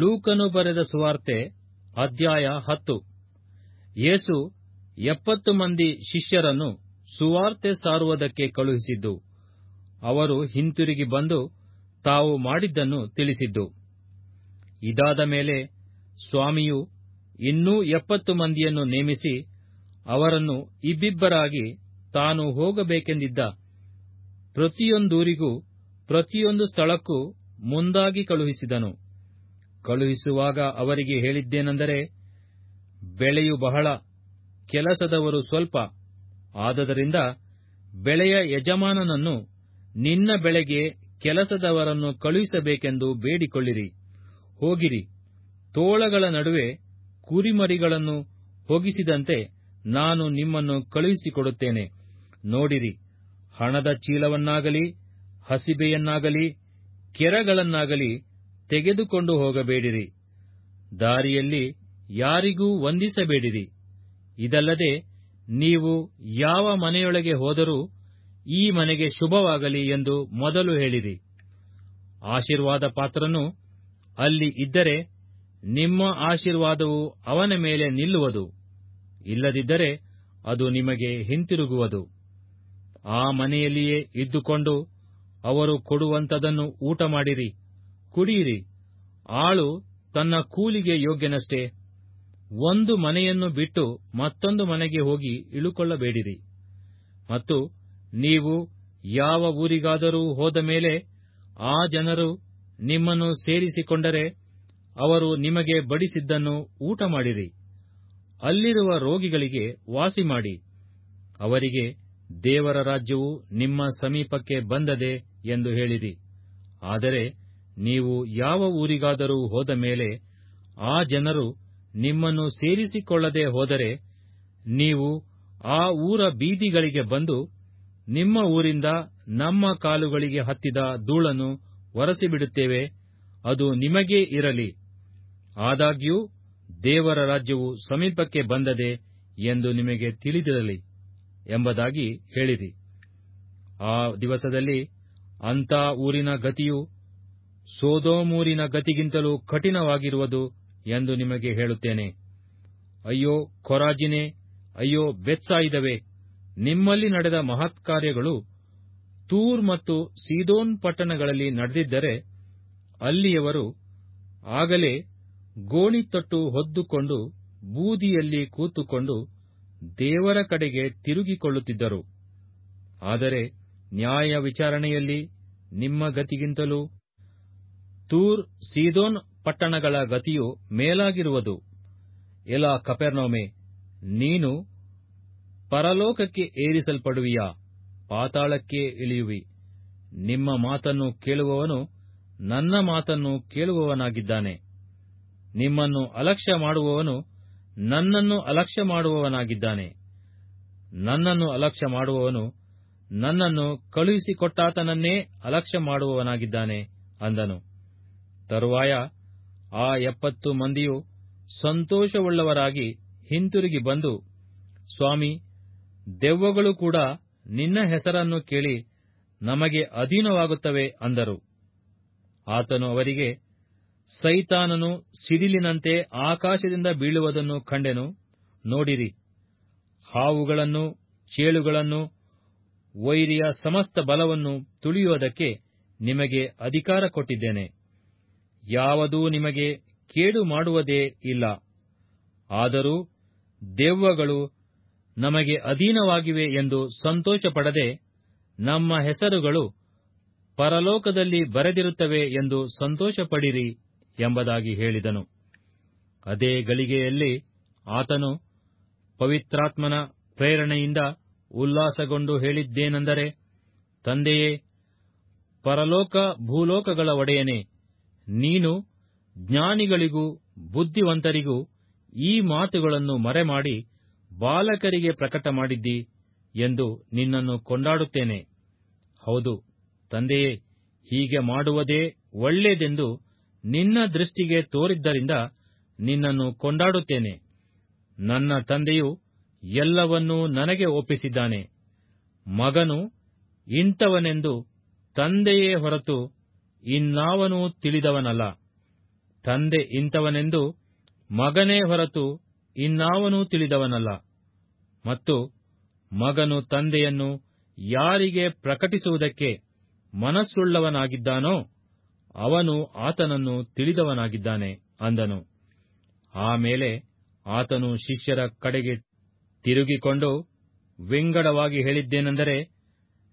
ಲೂಕನು ಬರೆದ ಸುವಾರ್ತೆ, ಅಧ್ಯಾಯ ಹತ್ತು. ಯೇಸು ಎಪ್ಪತ್ತು ಮಂದಿ ಶಿಷ್ಯರನ್ನು ಸುವಾರ್ತೆ ಸಾರುವುದಕ್ಕೆ ಕಳುಹಿಸಿದ್ದು, ಅವರು ಹಿಂತಿರುಗಿ ಬಂದು ತಾವು ಮಾಡಿದ್ದನ್ನು ತಿಳಿಸಿದ್ದು. ಇದಾದ ಮೇಲೆ ಸ್ವಾಮಿಯು ಇನ್ನೂ ಎಪ್ಪತ್ತು ಮಂದಿಯನ್ನು ನೇಮಿಸಿ ಅವರನ್ನು ಇಬ್ಬಿಬ್ಬರಾಗಿ ತಾನು ಹೋಗಬೇಕೆಂದಿದ್ದ ಪ್ರತಿಯೊಂದೂರಿಗೂ ಪ್ರತಿಯೊಂದು ಸ್ಥಳಕ್ಕೂ ಮುಂದಾಗಿ ಕಳುಹಿಸಿದನು. ಕಳುಹಿಸುವಾಗ ಅವರಿಗೆ ಹೇಳಿದ್ದೇನೆಂದರೆ, ಬೆಳೆಯು ಬಹಳ ಕೆಲಸದವರು ಸ್ವಲ್ಪ ಆದದರಿಂದ ಬೆಳೆಯ ಯಜಮಾನನನ್ನು ನಿನ್ನ ಬೆಳೆಗೆ ಕೆಲಸದವರನ್ನು ಕಳುಹಿಸಬೇಕೆಂದು ಬೇಡಿಕೊಳ್ಳಿರಿ. ಹೋಗಿರಿ. ತೋಳಗಳ ನಡುವೆ ಕುರಿಮರಿಗಳನ್ನು ಹೋಗಿಸಿದಂತೆ ನಾನು ನಿಮ್ಮನ್ನು ಕಳುಹಿಸಿಕೊಡುತ್ತೇನೆ. ನೋಡಿರಿ. ಹಣದ ಚೀಲವನ್ನಾಗಲಿ, ಹಸಿಬೆಯನ್ನಾಗಲಿ, ಕೆರಗಳನ್ನಾಗಲಿ ತೆಗೆದುಕೊಂಡು ಹೋಗಬೇಡಿರಿ. ದಾರಿಯಲ್ಲಿ ಯಾರಿಗೂ ವಂದಿಸಬೇಡಿರಿ. ಇದಲ್ಲದೆ ನೀವು ಯಾವ ಮನೆಯೊಳಗೆ ಹೋದರೂ ಈ ಮನೆಗೆ ಶುಭವಾಗಲಿ ಎಂದು ಮೊದಲು ಹೇಳಿರಿ. ಆಶೀರ್ವಾದ ಪಾತ್ರನು ಅಲ್ಲಿ ಇದ್ದರೆ ನಿಮ್ಮ ಆಶೀರ್ವಾದವು ಅವನ ಮೇಲೆ ನಿಲ್ಲುವುದು. ಇಲ್ಲದಿದ್ದರೆ ಅದು ನಿಮಗೆ ಹಿಂತಿರುಗುವುದು. ಆ ಮನೆಯಲ್ಲಿಯೇ ಇದ್ದುಕೊಂಡು ಅವರು ಕೊಡುವಂಥದನ್ನು ಊಟ ಮಾಡಿರಿ ಕುಡಿಯಿರಿ. ಆಳು ತನ್ನ ಕೂಲಿಗೆ ಯೋಗ್ಯನಷ್ಟೇ. ಒಂದು ಮನೆಯನ್ನು ಬಿಟ್ಟು ಮತ್ತೊಂದು ಮನೆಗೆ ಹೋಗಿ ಇಳುಕೊಳ್ಳಬೇಡಿರಿ. ಮತ್ತು ನೀವು ಯಾವ ಊರಿಗಾದರೂ ಹೋದ ಮೇಲೆ ಆ ಜನರು ನಿಮ್ಮನ್ನು ಸೇರಿಸಿಕೊಂಡರೆ ಅವರು ನಿಮಗೆ ಬಡಿಸಿದ್ದನ್ನು ಊಟ ಮಾಡಿರಿ. ಅಲ್ಲಿರುವ ರೋಗಿಗಳಿಗೆ ವಾಸಿ ಮಾಡಿ. ಅವರಿಗೆ ದೇವರ ರಾಜ್ಯವು ನಿಮ್ಮ ಸಮೀಪಕ್ಕೆ ಬಂದದೆ ಎಂದು ಹೇಳಿರಿ. ಆದರೆ ನೀವು ಯಾವ ಊರಿಗಾದರೂ ಹೋದ ಮೇಲೆ ಆ ಜನರು ನಿಮ್ಮನ್ನು ಸೇರಿಸಿಕೊಳ್ಳದೆ ಹೋದರೆ ನೀವು ಆ ಊರ ಬೀದಿಗಳಿಗೆ ಬಂದು ನಿಮ್ಮ ಊರಿಂದ ನಮ್ಮ ಕಾಲುಗಳಿಗೆ ಹತ್ತಿದ ಧೂಳನ್ನು ಒರೆಸಿಬಿಡುತ್ತೇವೆ, ಅದು ನಿಮಗೇ ಇರಲಿ. ಆದಾಗ್ಯೂ ದೇವರ ರಾಜ್ಯವು ಸಮೀಪಕ್ಕೆ ಬಂದದೆ ಎಂದು ನಿಮಗೆ ತಿಳಿದಿರಲಿ ಎಂಬುದಾಗಿ ಹೇಳಿರಿ. ಆ ದಿವಸದಲ್ಲಿ ಅಂಥ ಊರಿನ ಗತಿಯು ಸೋದೋಮೂರಿನ ಗತಿಗಿಂತಲೂ ಕಠಿಣವಾಗಿರುವುದು ಎಂದು ನಿಮಗೆ ಹೇಳುತ್ತೇನೆ. ಅಯ್ಯೋ ಖೊರಾಜಿನೇ ಅಯ್ಯೋ, ಬೆತ್ಸಾಯಿದವೇ, ನಿಮ್ಮಲ್ಲಿ ನಡೆದ ಮಹತ್ಕಾರ್ಯಗಳು ತೂರ್ ಮತ್ತು ಸೀದೋನ್ ಪಟ್ಟಣಗಳಲ್ಲಿ ನಡೆದಿದ್ದರೆ ಅಲ್ಲಿಯವರು ಆಗಲೇ ಗೋಣಿತಟ್ಟು ಹೊದ್ದುಕೊಂಡು ಬೂದಿಯಲ್ಲಿ ಕೂತುಕೊಂಡು ದೇವರ ಕಡೆಗೆ ತಿರುಗಿಕೊಳ್ಳುತ್ತಿದ್ದರು. ಆದರೆ ನ್ಯಾಯ ವಿಚಾರಣೆಯಲ್ಲಿ ನಿಮ್ಮ ಗತಿಗಿಂತಲೂ ತೂರ್ ಸೀದೋನ್ ಪಟ್ಟಣಗಳ ಗತಿಯು ಮೇಲಾಗಿರುವುದು. ಎಲಾ ಕಪೆರ್ನೋಮೆ, ನೀನು ಪರಲೋಕಕ್ಕೆ ಏರಿಸಲ್ಪಡುವಿಯಾ? ಪಾತಾಳಕ್ಕೆ ಇಳಿಯುವಿ. ನಿಮ್ಮ ಮಾತನ್ನು ಕೇಳುವವನು ನನ್ನ ಮಾತನ್ನು ಕೇಳುವವನಾಗಿದ್ದಾನೆ. ನಿಮ್ಮನ್ನು ಅಲಕ್ಷ್ಯ ಮಾಡುವವನು ನನ್ನನ್ನು ಅಲಕ್ಷ್ಯ ಮಾಡುವವನಾಗಿದ್ದಾನೆ. ನನ್ನನ್ನು ಅಲಕ್ಷ್ಯ ಮಾಡುವವನು ನನ್ನನ್ನು ಕಳುಹಿಸಿಕೊಟ್ಟಾತನನ್ನೇ ಅಲಕ್ಷ್ಯ ಮಾಡುವವನಾಗಿದ್ದಾನೆ ಅಂದನು. ತರುವಾಯ ಆ ಎಪ್ಪತ್ತು ಮಂದಿಯು ಸಂತೋಷವುಳ್ಳವರಾಗಿ ಹಿಂತಿರುಗಿ ಬಂದು, ಸ್ವಾಮಿ, ದೆವ್ವಗಳು ಕೂಡ ನಿನ್ನ ಹೆಸರನ್ನು ಕೇಳಿ ನಮಗೆ ಅಧೀನವಾಗುತ್ತವೆ ಅಂದರು. ಆತನು ಅವರಿಗೆ, ಸೈತಾನನು ಸಿಡಿಲಿನಂತೆ ಆಕಾಶದಿಂದ ಬೀಳುವುದನ್ನು ಕಂಡೆನು, ನೋಡಿರಿ. ಹಾವುಗಳನ್ನು, ಚೇಳುಗಳನ್ನು, ವೈರಿಯ ಸಮಸ್ತ ಬಲವನ್ನು ತುಳಿಯುವುದಕ್ಕೆ ನಿಮಗೆ ಅಧಿಕಾರ ಕೊಟ್ಟಿದ್ದೇನೆ. ಯಾವುದೂ ನಿಮಗೆ ಕೇಡು ಮಾಡುವುದೇ ಇಲ್ಲ. ಆದರೂ ದೆವ್ವಗಳು ನಮಗೆ ಅಧೀನವಾಗಿವೆ ಎಂದು ಸಂತೋಷಪಡದೆ ನಮ್ಮ ಹೆಸರುಗಳು ಪರಲೋಕದಲ್ಲಿ ಬರೆದಿರುತ್ತವೆ ಎಂದು ಸಂತೋಷಪಡಿರಿ ಎಂಬುದಾಗಿ ಹೇಳಿದನು. ಅದೇ ಗಳಿಗೆಯಲ್ಲಿ ಆತನು ಪವಿತ್ರಾತ್ಮನ ಪ್ರೇರಣೆಯಿಂದ ಉಲ್ಲಾಸಗೊಂಡು ಹೇಳಿದ್ದೇನೆಂದರೆ, ತಂದೆಯೇ, ಪರಲೋಕ ಭೂಲೋಕಗಳ ಒಡೆಯನೇ ನೀನು ಜ್ಞಾನಿಗಳಿಗೂ ಬುದ್ಧಿವಂತರಿಗೂ ಈ ಮಾತುಗಳನ್ನು ಮರೆಮಾಡಿ ಬಾಲಕರಿಗೆ ಪ್ರಕಟ ಮಾಡಿದ್ದಿ ಎಂದು ನಿನ್ನನ್ನು ಕೊಂಡಾಡುತ್ತೇನೆ. ಹೌದು, ತಂದೆಯೇ, ಹೀಗೆ ಮಾಡುವುದೇ ಒಳ್ಳೆಯದೆಂದು ನಿನ್ನ ದೃಷ್ಟಿಗೆ ತೋರಿದ್ದರಿಂದ ನಿನ್ನನ್ನು ಕೊಂಡಾಡುತ್ತೇನೆ. ನನ್ನ ತಂದೆಯು ಎಲ್ಲವನ್ನೂ ನನಗೆ ಒಪ್ಪಿಸಿದ್ದಾನೆ. ಮಗನು ಇಂಥವನೆಂದು ತಂದೆಯೇ ಹೊರತು ಇನ್ನಾವನೂ ತಿಳಿದವನಲ್ಲ. ತಂದೆ ಇಂಥವನೆಂದು ಮಗನೇ ಹೊರತು ಇನ್ನಾವನೂ ತಿಳಿದವನಲ್ಲ. ಮತ್ತು ಮಗನು ತಂದೆಯನ್ನು ಯಾರಿಗೆ ಪ್ರಕಟಿಸುವುದಕ್ಕೆ ಮನಸ್ಸುಳ್ಳವನಾಗಿದ್ದಾನೋ ಅವನು ಆತನನ್ನು ತಿಳಿದವನಾಗಿದ್ದಾನೆ ಅಂದನು. ಆಮೇಲೆ ಆತನು ಶಿಷ್ಯರ ಕಡೆಗೆ ತಿರುಗಿಕೊಂಡು, ವಿಂಗಡವಾಗಿ ಹೇಳಿದ್ದೇನೆಂದರೆ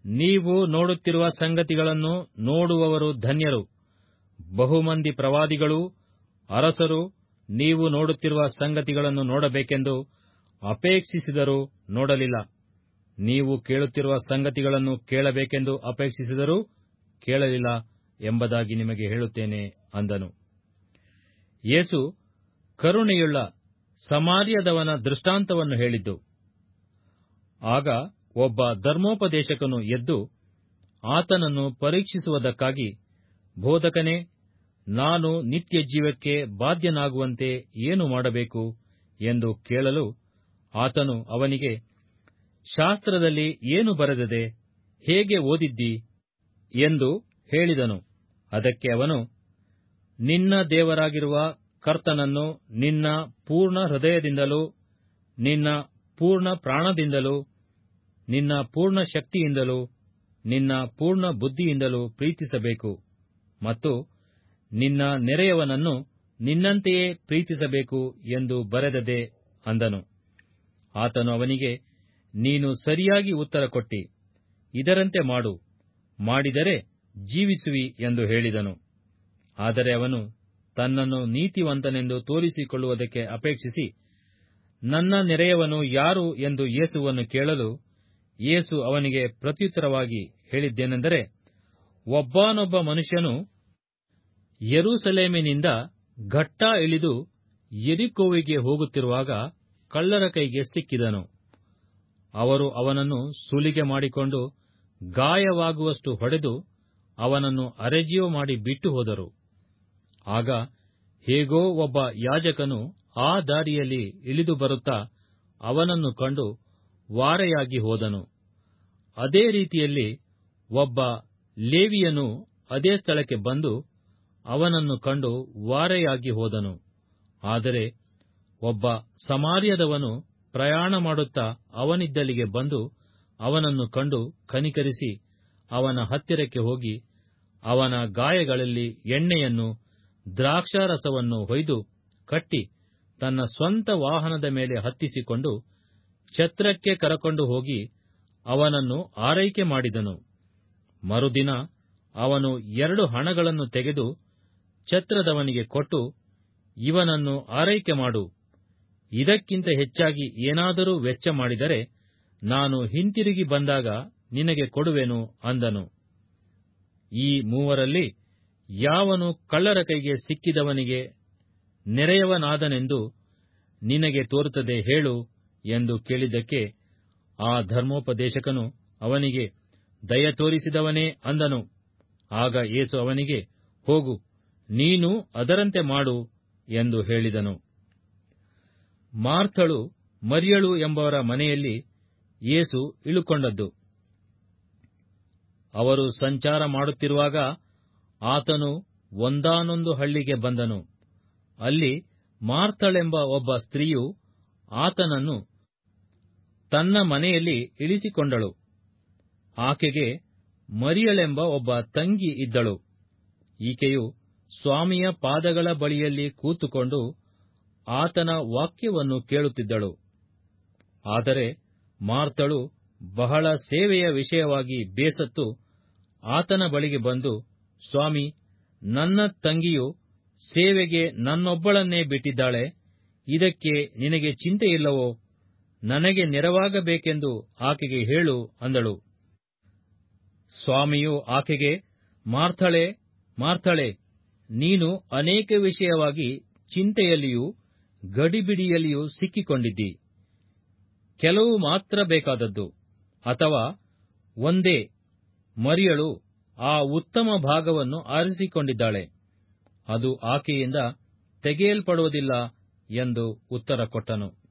ನೀವು ನೋಡುತ್ತಿರುವ ಸಂಗತಿಗಳನ್ನು ನೋಡುವವರು ಧನ್ಯರು. ಬಹುಮಂದಿ ಪ್ರವಾದಿಗಳು, ಅರಸರು ನೀವು ನೋಡುತ್ತಿರುವ ಸಂಗತಿಗಳನ್ನು ನೋಡಬೇಕೆಂದು ಅಪೇಕ್ಷಿಸಿದರೂ ನೋಡಲಿಲ್ಲ. ನೀವು ಕೇಳುತ್ತಿರುವ ಸಂಗತಿಗಳನ್ನು ಕೇಳಬೇಕೆಂದು ಅಪೇಕ್ಷಿಸಿದರೂ ಕೇಳಲಿಲ್ಲ ಎಂಬುದಾಗಿ ನಿಮಗೆ ಹೇಳುತ್ತೇನೆ ಅಂದನು. ಯೇಸು ಕರುಣೆಯುಳ್ಳ ಸಮಾರ್ಯದವನ ದೃಷ್ಟಾಂತವನ್ನು ಹೇಳಿದ್ದು, ಆಗ ಒಬ್ಬ ಧರ್ಮೋಪದೇಶಕನು ಎದ್ದು ಆತನನ್ನು ಪರೀಕ್ಷಿಸುವುದಕ್ಕಾಗಿ, ಬೋಧಕನೇ, ನಾನು ನಿತ್ಯ ಜೀವಕ್ಕೆ ಬಾಧ್ಯನಾಗುವಂತೆ ಏನು ಮಾಡಬೇಕು? ಎಂದು ಕೇಳಲು ಆತನು ಅವನಿಗೆ, ಶಾಸ್ತ್ರದಲ್ಲಿ ಏನು ಬರೆದಿದೆ, ಹೇಗೆ ಓದಿದ್ದಿ? ಎಂದು ಹೇಳಿದನು. ಅದಕ್ಕೆ ಅವನು, ನಿನ್ನ ದೇವರಾಗಿರುವ ಕರ್ತನನ್ನು ನಿನ್ನ ಪೂರ್ಣ ಹೃದಯದಿಂದಲೂ, ನಿನ್ನ ಪೂರ್ಣ ಪ್ರಾಣದಿಂದಲೂ ನಿನ್ನ ಪೂರ್ಣ ಶಕ್ತಿಯಿಂದಲೂ ನಿನ್ನ ಪೂರ್ಣ ಬುದ್ಧಿಯಿಂದಲೂ ಪ್ರೀತಿಸಬೇಕು. ಮತ್ತು ನಿನ್ನ ನೆರೆಯವನನ್ನು ನಿನ್ನಂತೆಯೇ ಪ್ರೀತಿಸಬೇಕು ಎಂದು ಬರೆದದೆ ಅಂದನು. ಆತನು ಅವನಿಗೆ, ನೀನು ಸರಿಯಾಗಿ ಉತ್ತರ ಕೊಟ್ಟಿ, ಇದರಂತೆ ಮಾಡು, ಮಾಡಿದರೆ ಜೀವಿಸುವಿ ಎಂದು ಹೇಳಿದನು. ಆದರೆ ಅವನು ತನ್ನನ್ನು ನೀತಿವಂತನೆಂದು ತೋರಿಸಿಕೊಳ್ಳುವುದಕ್ಕೆ ಅಪೇಕ್ಷಿಸಿ, ನನ್ನ ನೆರೆಯವನು ಯಾರು ಎಂದು ಯೇಸುವನ್ನು ಕೇಳಲು ಯೇಸು ಅವನಿಗೆ ಪ್ರತ್ಯುತ್ತರವಾಗಿ ಹೇಳಿದ್ದೇನೆಂದರೆ, ಒಬ್ಬನೊಬ್ಬ ಮನುಷ್ಯನು ಯೆರೂಸಲೇಮಿನಿಂದ ಘಟ್ಟಾ ಇಳಿದು ಯೆರಿಕೋವಿಗೆ ಹೋಗುತ್ತಿರುವಾಗ ಕಳ್ಳರ ಕೈಗೆ ಸಿಕ್ಕಿದನು. ಅವರು ಅವನನ್ನು ಸುಲಿಗೆ ಮಾಡಿಕೊಂಡು ಗಾಯವಾಗುವಷ್ಟು ಹೊಡೆದು ಅವನನ್ನು ಅರೆಜೀವ ಮಾಡಿ ಬಿಟ್ಟು ಹೋದರು. ಆಗ ಹೇಗೋ ಒಬ್ಬ ಯಾಜಕನು ಆ ದಾರಿಯಲ್ಲಿ ಇಳಿದು ಬರುತ್ತಾ ಅವನನ್ನು ಕಂಡು ವಾರೆಯಾಗಿ ಹೋದನು. ಅದೇ ರೀತಿಯಲ್ಲಿ ಒಬ್ಬ ಲೇವಿಯನು ಅದೇ ಸ್ಥಳಕ್ಕೆ ಬಂದು ಅವನನ್ನು ಕಂಡು ವಾರೆಯಾಗಿ ಹೋದನು. ಆದರೆ ಒಬ್ಬ ಸಮಾರ್ಯದವನು ಪ್ರಯಾಣ ಮಾಡುತ್ತಾ ಅವನಿದ್ದಲ್ಲಿಗೆ ಬಂದು ಅವನನ್ನು ಕಂಡು ಕನಿಕರಿಸಿ ಅವನ ಹತ್ತಿರಕ್ಕೆ ಹೋಗಿ ಅವನ ಗಾಯಗಳಲ್ಲಿ ಎಣ್ಣೆಯನ್ನು, ದ್ರಾಕ್ಷಾರಸವನ್ನು ಹೊಯ್ದು ಕಟ್ಟಿ ತನ್ನ ಸ್ವಂತ ವಾಹನದ ಮೇಲೆ ಹತ್ತಿಸಿಕೊಂಡು ಛತ್ರಕ್ಕೆ ಕರಕೊಂಡು ಹೋಗಿ ಅವನನ್ನು ಆರೈಕೆ ಮಾಡಿದನು. ಮರುದಿನ ಅವನು ಎರಡು ಹಣಗಳನ್ನು ತೆಗೆದು ಛತ್ರದವನಿಗೆ ಕೊಟ್ಟು, ಇವನನ್ನು ಆರೈಕೆ ಮಾಡು. ಇದಕ್ಕಿಂತ ಹೆಚ್ಚಾಗಿ ಏನಾದರೂ ವೆಚ್ಚ ಮಾಡಿದರೆ ನಾನು ಹಿಂತಿರುಗಿ ಬಂದಾಗ ನಿನಗೆ ಕೊಡುವೆನು ಅಂದನು. ಈ ಮೂವರಲ್ಲಿ ಯಾವನು ಕಳ್ಳರ ಕೈಗೆ ಸಿಕ್ಕಿದವನಿಗೆ ನೆರೆಯವನಾದನೆಂದು ನಿನಗೆ ತೋರುತ್ತದೆ ಹೇಳು. ಎಂದು ಕೇಳಿದ್ದಕ್ಕೆ ಆ ಧರ್ಮೋಪದೇಶಕನು ಅವನಿಗೆ, ದಯ ತೋರಿಸಿದವನೇ ಅಂದನು. ಆಗ ಯೇಸು ಅವನಿಗೆ, ಹೋಗು, ನೀನು ಅದರಂತೆ ಮಾಡು ಎಂದು ಹೇಳಿದನು. ಮಾರ್ಥಳು, ಮರಿಯಳು ಎಂಬವರ ಮನೆಯಲ್ಲಿ ಯೇಸು ಇಳುಕೊಂಡದ್ದು. ಅವರು ಸಂಚಾರ ಮಾಡುತ್ತಿರುವಾಗ ಆತನು ಒಂದಾನೊಂದು ಹಳ್ಳಿಗೆ ಬಂದನು. ಅಲ್ಲಿ ಮಾರ್ಥಳೆಂಬ ಒಬ್ಬ ಸ್ತ್ರೀಯು ಆತನನ್ನು ತನ್ನ ಮನೆಯಲ್ಲಿ ಇಳಿಸಿಕೊಂಡಳು. ಆಕೆಗೆ ಮರಿಯಳೆಂಬ ಒಬ್ಬ ತಂಗಿ ಇದ್ದಳು. ಈಕೆಯು ಸ್ವಾಮಿಯ ಪಾದಗಳ ಬಳಿಯಲ್ಲಿ ಕೂತುಕೊಂಡು ಆತನ ವಾಕ್ಯವನ್ನು ಕೇಳುತ್ತಿದ್ದಳು. ಆದರೆ ಮಾರ್ತಳು ಬಹಳ ಸೇವೆಯ ವಿಷಯವಾಗಿ ಬೇಸತ್ತು ಆತನ ಬಳಿಗೆ ಬಂದು, ಸ್ವಾಮಿ, ನನ್ನ ತಂಗಿಯು ಸೇವೆಗೆ ನನ್ನೊಬ್ಬಳನ್ನೇ ಬಿಟ್ಟಿದ್ದಾಳೆ. ಇದಕ್ಕೆ ನಿನಗೆ ಚಿಂತೆಯಿಲ್ಲವೋ? ನನಗೆ ನೆರವಾಗಬೇಕೆಂದು ಆಕೆಗೆ ಹೇಳು ಅಂದಳು. ಸ್ವಾಮಿಯು ಆಕೆಗೆ, ಮಾರ್ಥಳೆ ಮಾರ್ಥಳೆ, ನೀನು ಅನೇಕ ವಿಷಯವಾಗಿ ಚಿಂತೆಯಲ್ಲಿಯೂ ಗಡಿಬಿಡಿಯಲ್ಲಿಯೂ ಸಿಕ್ಕಿಕೊಂಡಿದ್ದಿ. ಕೆಲವು ಮಾತ್ರ ಬೇಕಾದದ್ದು, ಅಥವಾ ಒಂದೇ ಮರಿಯಳು ಆ ಉತ್ತಮ ಭಾಗವನ್ನು ಆರಿಸಿಕೊಂಡಿದ್ದಾಳೆ. ಅದು ಆಕೆಯಿಂದ ತೆಗೆಯಲ್ಪಡುವುದಿಲ್ಲ ಎಂದು ಉತ್ತರ ಕೊಟ್ಟನು.